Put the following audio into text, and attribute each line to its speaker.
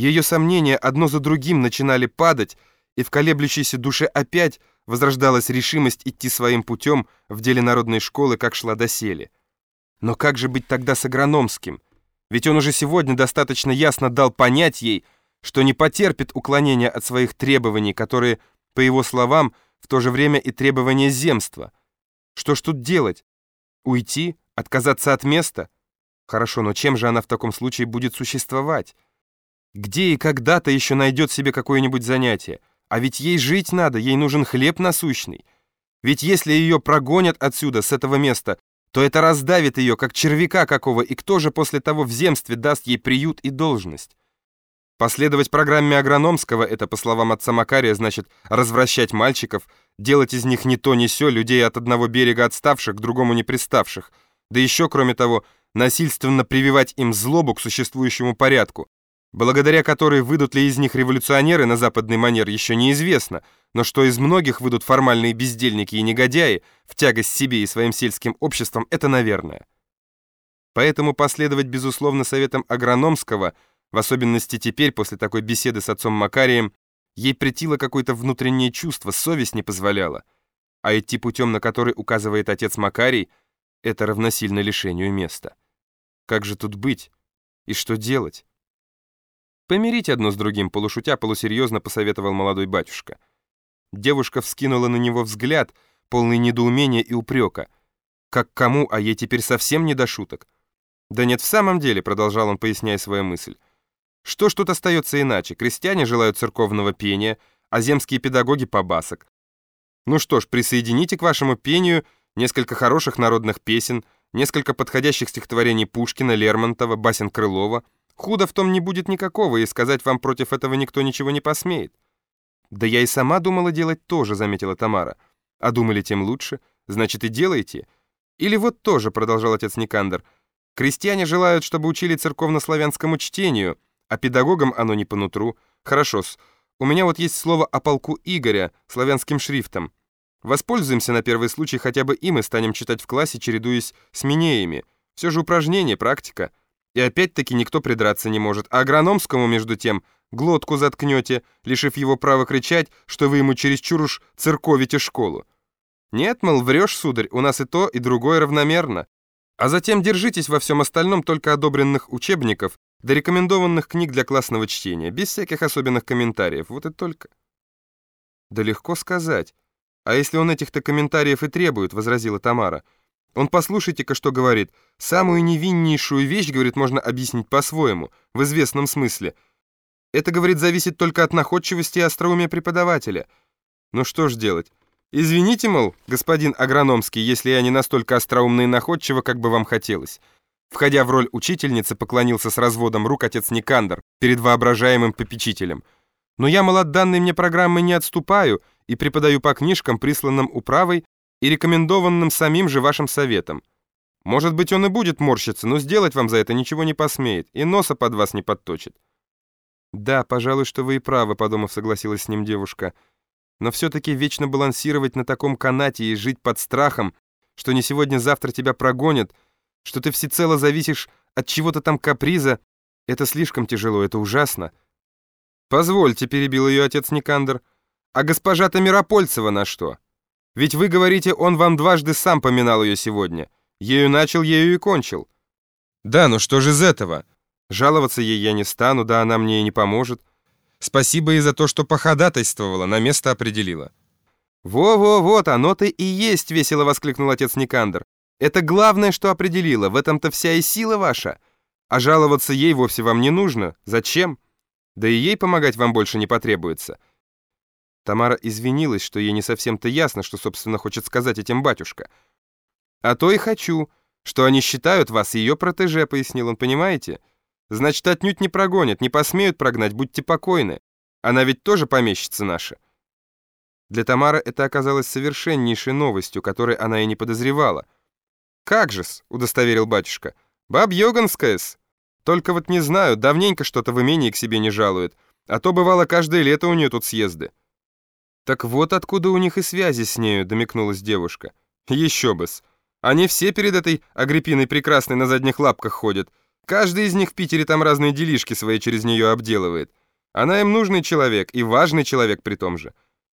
Speaker 1: Ее сомнения одно за другим начинали падать, и в колеблющейся душе опять возрождалась решимость идти своим путем в деле народной школы, как шла доселе. Но как же быть тогда с агрономским? Ведь он уже сегодня достаточно ясно дал понять ей, что не потерпит уклонения от своих требований, которые, по его словам, в то же время и требования земства. Что ж тут делать? Уйти? Отказаться от места? Хорошо, но чем же она в таком случае будет существовать? Где и когда-то еще найдет себе какое-нибудь занятие? А ведь ей жить надо, ей нужен хлеб насущный. Ведь если ее прогонят отсюда, с этого места, то это раздавит ее, как червяка какого, и кто же после того в земстве даст ей приют и должность? Последовать программе Агрономского, это, по словам отца Макария, значит развращать мальчиков, делать из них не то ни сё, людей от одного берега отставших к другому не приставших, да еще, кроме того, насильственно прививать им злобу к существующему порядку, благодаря которой выйдут ли из них революционеры на западный манер, еще неизвестно, но что из многих выйдут формальные бездельники и негодяи в тягость себе и своим сельским обществам, это наверное. Поэтому последовать, безусловно, советам Агрономского, в особенности теперь, после такой беседы с отцом Макарием, ей претило какое-то внутреннее чувство, совесть не позволяла, а идти путем, на который указывает отец Макарий, это равносильно лишению места. Как же тут быть? И что делать? Помирить одно с другим, полушутя, полусерьезно посоветовал молодой батюшка. Девушка вскинула на него взгляд, полный недоумения и упрека. Как кому, а ей теперь совсем не до шуток. «Да нет, в самом деле», — продолжал он, поясняя свою мысль. «Что ж тут остается иначе? Крестьяне желают церковного пения, а земские педагоги — побасок. Ну что ж, присоедините к вашему пению несколько хороших народных песен, несколько подходящих стихотворений Пушкина, Лермонтова, басен Крылова — Худо в том не будет никакого, и сказать вам против этого никто ничего не посмеет. Да я и сама думала делать тоже, заметила Тамара. А думали, тем лучше. Значит, и делайте. Или вот тоже, продолжал отец Никандр. Крестьяне желают, чтобы учили церковнославянскому чтению, а педагогам оно не по нутру. Хорошо-с. У меня вот есть слово о полку Игоря славянским шрифтом. Воспользуемся на первый случай хотя бы им и станем читать в классе, чередуясь с минеями. Все же упражнение, практика. И опять-таки никто придраться не может. А агрономскому, между тем, глотку заткнете, лишив его права кричать, что вы ему чересчур уж церковите школу. Нет, мол, врешь, сударь, у нас и то, и другое равномерно. А затем держитесь во всем остальном только одобренных учебников, до рекомендованных книг для классного чтения, без всяких особенных комментариев, вот и только. Да легко сказать. А если он этих-то комментариев и требует, возразила Тамара, — он, послушайте-ка, что говорит. Самую невиннейшую вещь, говорит, можно объяснить по-своему, в известном смысле. Это, говорит, зависит только от находчивости и остроумия преподавателя. Ну что ж делать? Извините, мол, господин Агрономский, если я не настолько остроумный и находчиво, как бы вам хотелось. Входя в роль учительницы, поклонился с разводом рук отец Никандр перед воображаемым попечителем. Но я, мол, от данной мне программы не отступаю и преподаю по книжкам, присланным управой и рекомендованным самим же вашим советом. Может быть, он и будет морщиться, но сделать вам за это ничего не посмеет, и носа под вас не подточит». «Да, пожалуй, что вы и правы», — подумав, согласилась с ним девушка. «Но все-таки вечно балансировать на таком канате и жить под страхом, что не сегодня-завтра тебя прогонят, что ты всецело зависишь от чего-то там каприза, это слишком тяжело, это ужасно». «Позвольте», — перебил ее отец Никандр, — «а госпожа-то Миропольцева на что?» Ведь вы говорите, он вам дважды сам поминал ее сегодня. Ею начал, ею и кончил. Да, но что же из этого? Жаловаться ей я не стану, да она мне и не поможет. Спасибо ей за то, что походатайствовала, на место определила. «Во-во-вот, оно-то и есть!» — весело воскликнул отец Никандр. «Это главное, что определила, в этом-то вся и сила ваша. А жаловаться ей вовсе вам не нужно. Зачем? Да и ей помогать вам больше не потребуется. Тамара извинилась, что ей не совсем-то ясно, что, собственно, хочет сказать этим батюшка. «А то и хочу, что они считают вас ее протеже», — пояснил он, понимаете? «Значит, отнюдь не прогонят, не посмеют прогнать, будьте покойны. Она ведь тоже помещица наша». Для Тамары это оказалось совершеннейшей новостью, которой она и не подозревала. «Как же-с», — удостоверил батюшка, — «баб Йоганская-с. Только вот не знаю, давненько что-то в имении к себе не жалует, а то бывало каждое лето у нее тут съезды». «Так вот откуда у них и связи с нею», — домикнулась девушка. «Еще бы-с. Они все перед этой Агриппиной прекрасной на задних лапках ходят. Каждый из них в Питере там разные делишки свои через нее обделывает. Она им нужный человек и важный человек при том же.